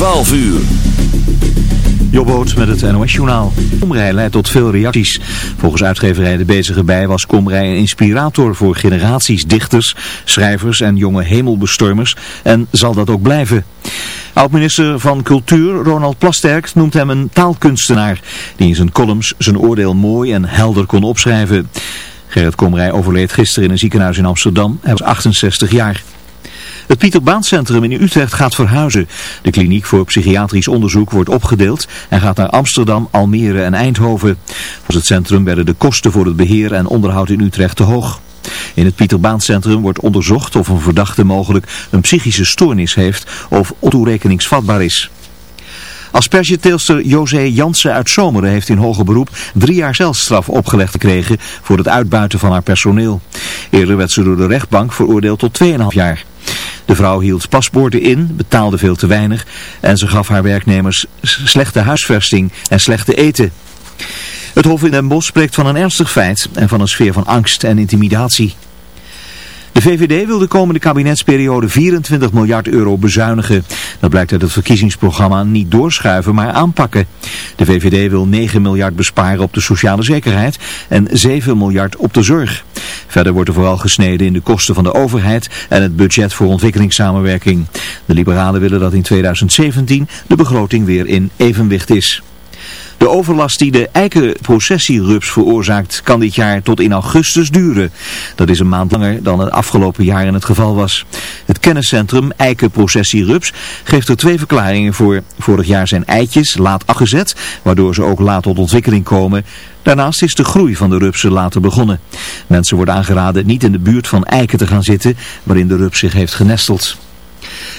12 uur. Jobboot met het NOS-journaal. Komrij leidt tot veel reacties. Volgens uitgeverij De Bezige Bij was Komrij een inspirator voor generaties dichters, schrijvers en jonge hemelbestormers en zal dat ook blijven. Oud-minister van Cultuur Ronald Plasterk noemt hem een taalkunstenaar die in zijn columns zijn oordeel mooi en helder kon opschrijven. Gerrit Komrij overleed gisteren in een ziekenhuis in Amsterdam. Hij was 68 jaar. Het Pieter Baan Centrum in Utrecht gaat verhuizen. De kliniek voor psychiatrisch onderzoek wordt opgedeeld en gaat naar Amsterdam, Almere en Eindhoven. Volgens het centrum werden de kosten voor het beheer en onderhoud in Utrecht te hoog. In het Pieter Baan Centrum wordt onderzocht of een verdachte mogelijk een psychische stoornis heeft of ontoerekeningsvatbaar is. Aspergeteelster José Jansen uit Zomeren heeft in hoger beroep drie jaar celstraf opgelegd gekregen voor het uitbuiten van haar personeel. Eerder werd ze door de rechtbank veroordeeld tot 2,5 jaar. De vrouw hield paspoorten in, betaalde veel te weinig en ze gaf haar werknemers slechte huisvesting en slechte eten. Het Hof in Den Bosch spreekt van een ernstig feit en van een sfeer van angst en intimidatie. De VVD wil de komende kabinetsperiode 24 miljard euro bezuinigen. Dat blijkt uit het verkiezingsprogramma niet doorschuiven, maar aanpakken. De VVD wil 9 miljard besparen op de sociale zekerheid en 7 miljard op de zorg. Verder wordt er vooral gesneden in de kosten van de overheid en het budget voor ontwikkelingssamenwerking. De liberalen willen dat in 2017 de begroting weer in evenwicht is. De overlast die de eikenprocessierups veroorzaakt kan dit jaar tot in augustus duren. Dat is een maand langer dan het afgelopen jaar in het geval was. Het kenniscentrum Eikenprocessierups geeft er twee verklaringen voor. Vorig jaar zijn eitjes laat afgezet, waardoor ze ook laat tot ontwikkeling komen. Daarnaast is de groei van de rupsen later begonnen. Mensen worden aangeraden niet in de buurt van eiken te gaan zitten waarin de rups zich heeft genesteld.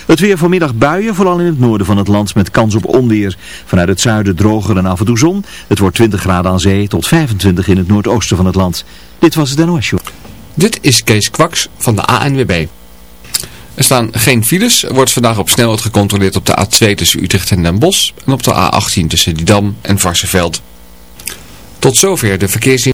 Het weer vanmiddag buien, vooral in het noorden van het land met kans op onweer. Vanuit het zuiden droger en af en toe zon. Het wordt 20 graden aan zee tot 25 in het noordoosten van het land. Dit was het NOS. Dit is Kees Kwaks van de ANWB. Er staan geen files. Er wordt vandaag op snelheid gecontroleerd op de A2 tussen Utrecht en Den Bosch. En op de A18 tussen Didam en Varsenveld. Tot zover de verkeersin.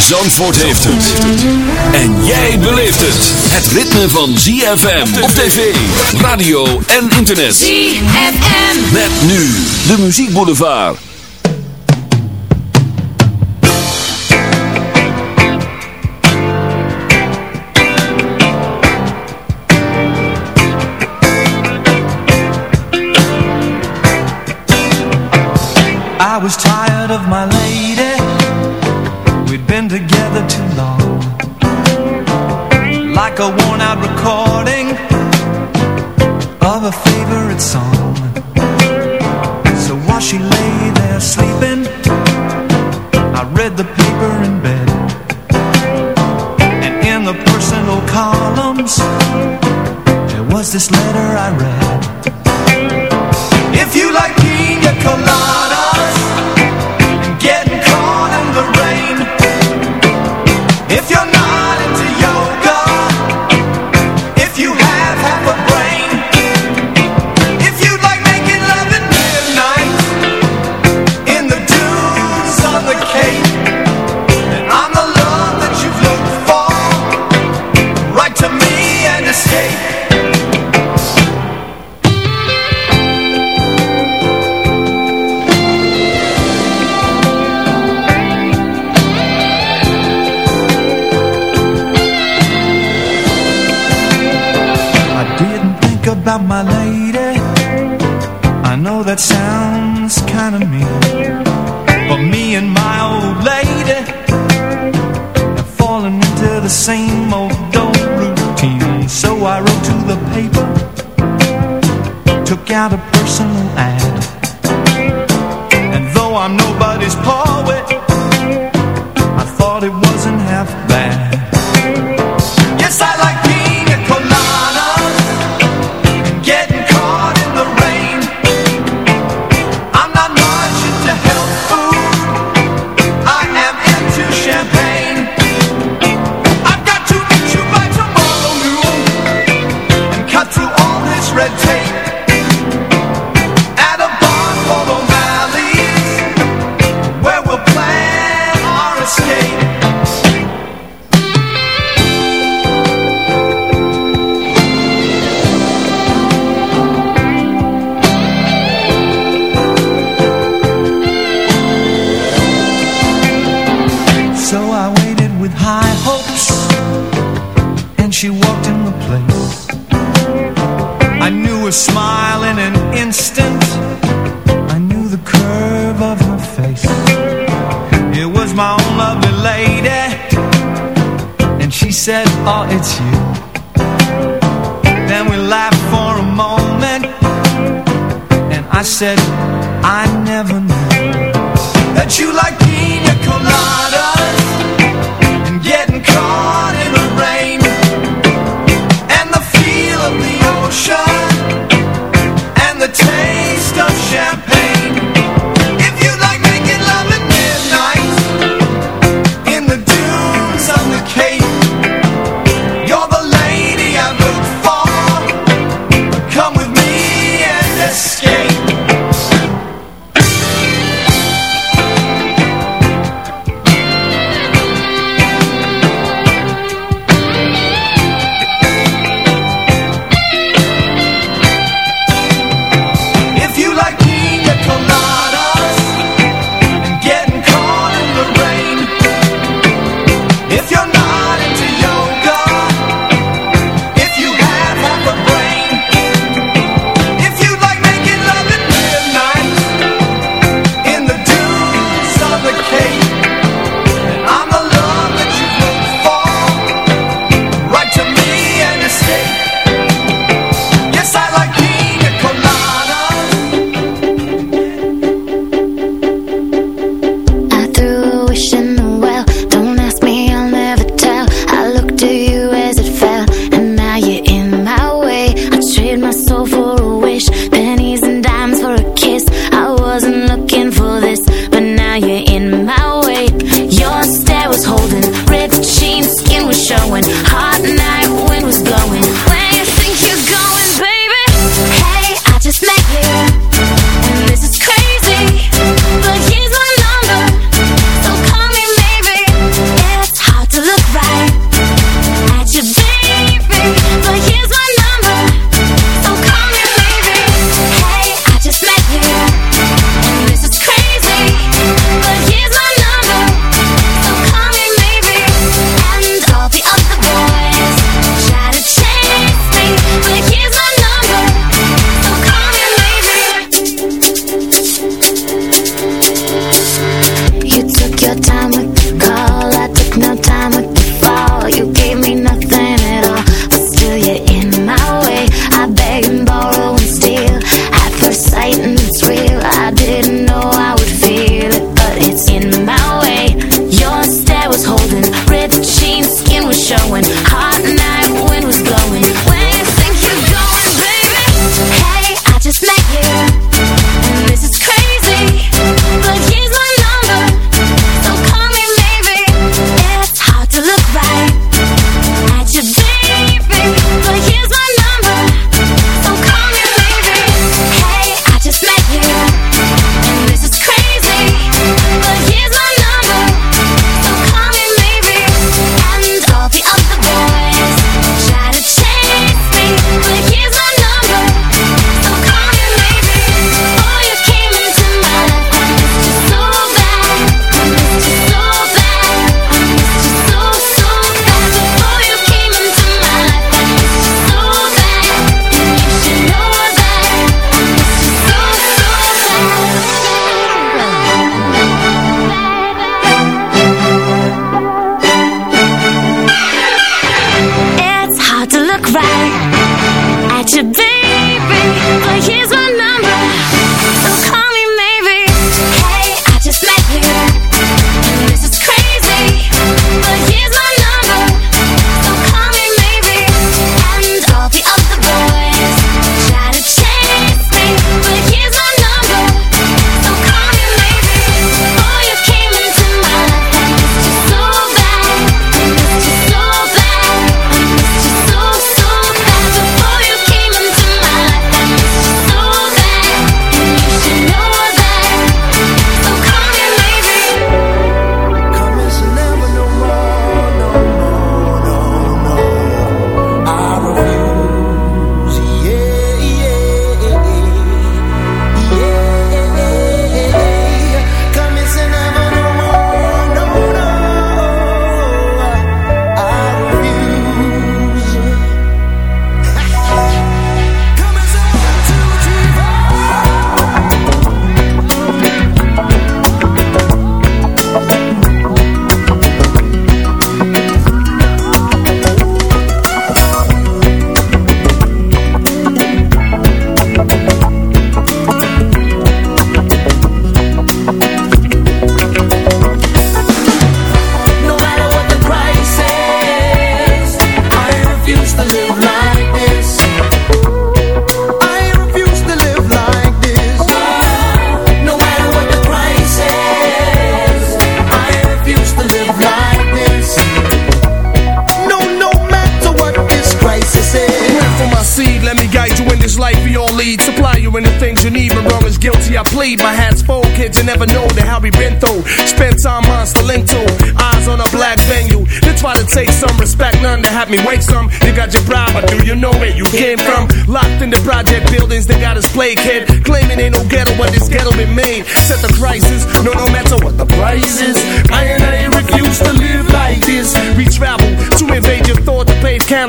Zandvoort heeft het. En jij beleeft het. Het ritme van ZFM op tv, radio en internet. ZFM. Met nu de muziekboulevard. I was tired of my together too long. Like a worn out recording Of a favorite song. So while she lay there sleeping I read the paper in bed. And in the personal columns There was this letter I read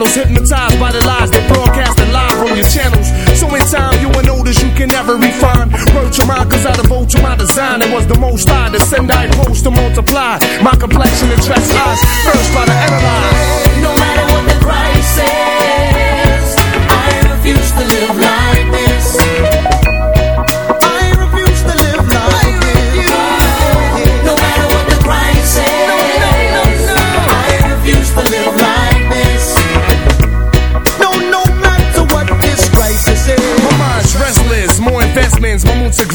flannels, the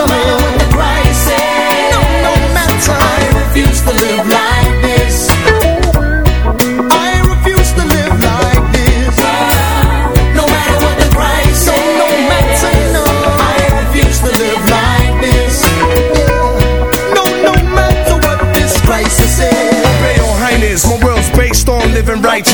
the middle the.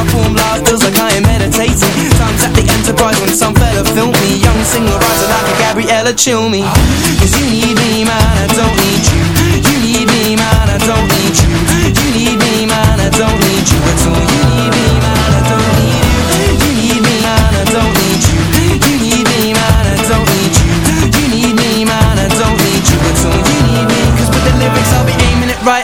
I live feels like I am meditating. Times at the Enterprise when some fella filmed me. Young singer writer like a Gabriella Cilmi. Cause you need me man, I don't need you. You need me man, I don't need you. You need me man, I don't need you at all. You need me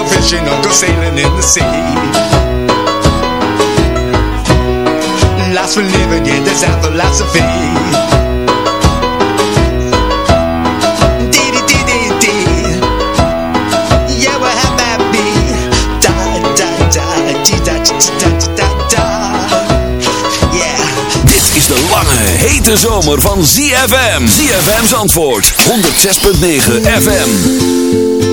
go fishing or go sailing in the sea. Life's for living, yeah, that's our philosophy. de lange, hete zomer van ZFM. ZFM's antwoord, 106.9 FM.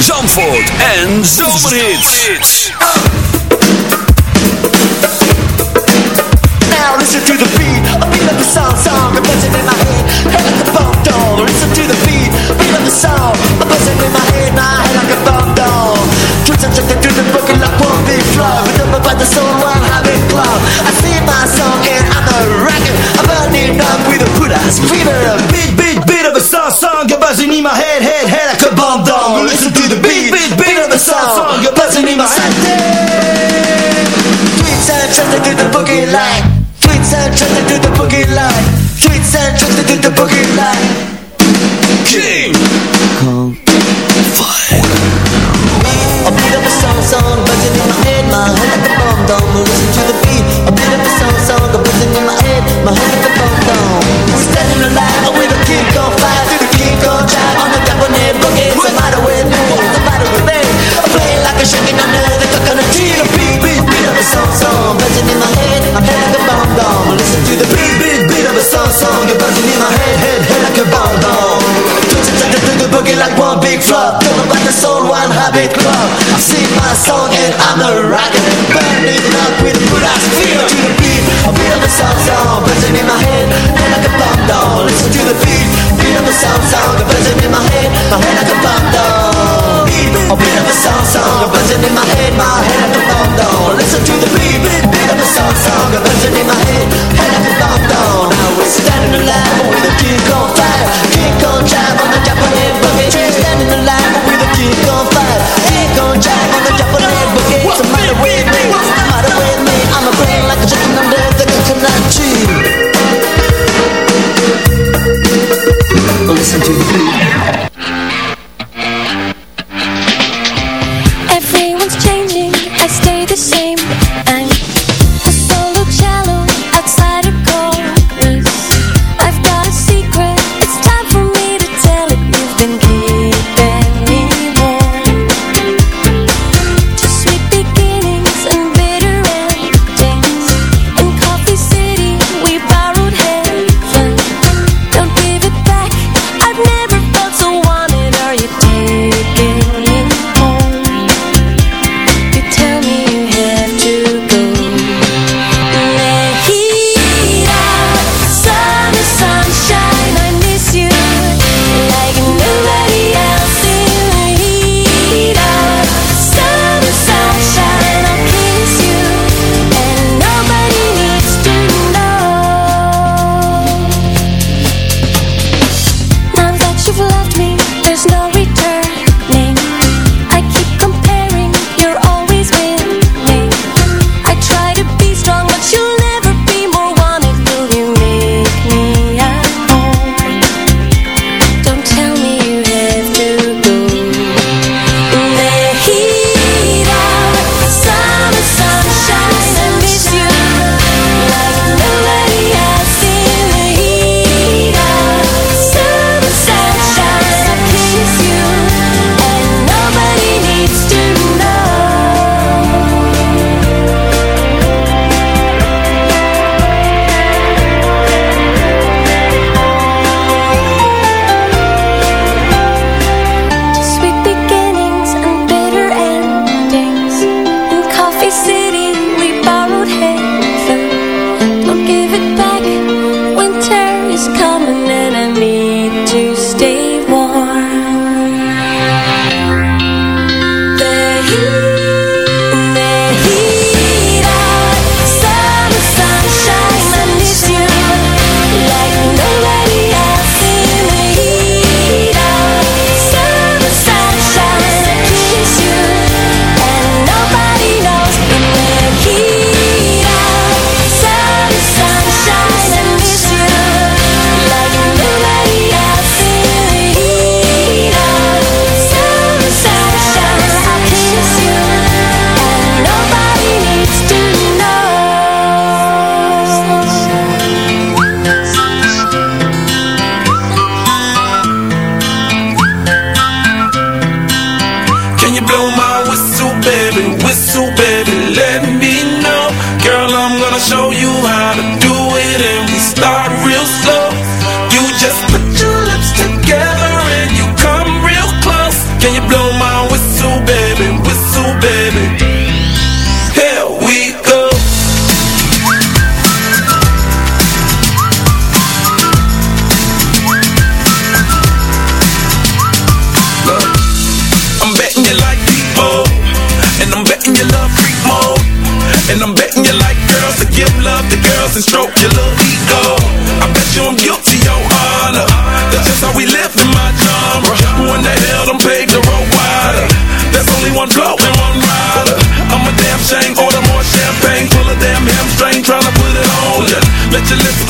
Zandvoort en Zomerhits. Now listen to the beat, a beat of the song, song, a buzzing in my head, head like a bomb doll. Listen to the beat, beat of the song, a buzzing in my head, my head like a bomb doll. Twist and check through the boogie like one big flow, rhythm by the soul, one habit club. I sing my song and I'm a rocket, I'm burning up with a put ass fever. Beat, beat, beat of a song, song, a buzzing in my head, head, head a bomb doll. Listen to the beat, beat, beat of a song, song, a buzzing in my head. Tweets and trusted to the boogie line. Tweets and trusted to the boogie line. Tweets and trusted to the boogie line. King. A beat of a song, song, buzzing in my head, my head like a bomb dome. Listen to the beat. A beat of a song, song, buzzing in my head, my head the beat, beat, beat of a song, song, you're buzzing in my head, head, head like a bomb dome. Twitching, twitching through the boogie like one big flop. Don't about the soul, one habit club. I sing my song and I'm a rocket. Burning up with good ass feel to the beat. Beat of a song, song, buzzing in my head, head like a bomb dome. Listen to the beat, beat of a song, song, buzzing in my head, my head like a bomb dome. Beat, a beat of a song, song, buzzing in my head, my head like a bomb dome. Listen to the beat, beat, of a song, song, buzzing in my head, head like a bomb dome. Now we're standing alive with a kick on fire, kick on drive on the Japanese boogie. Standing alive with a kick on fire, kick on drive on the Japanese boogie. What's the matter with me? What's the matter with me? I'm a brain like a chicken under the coconut tree. your lips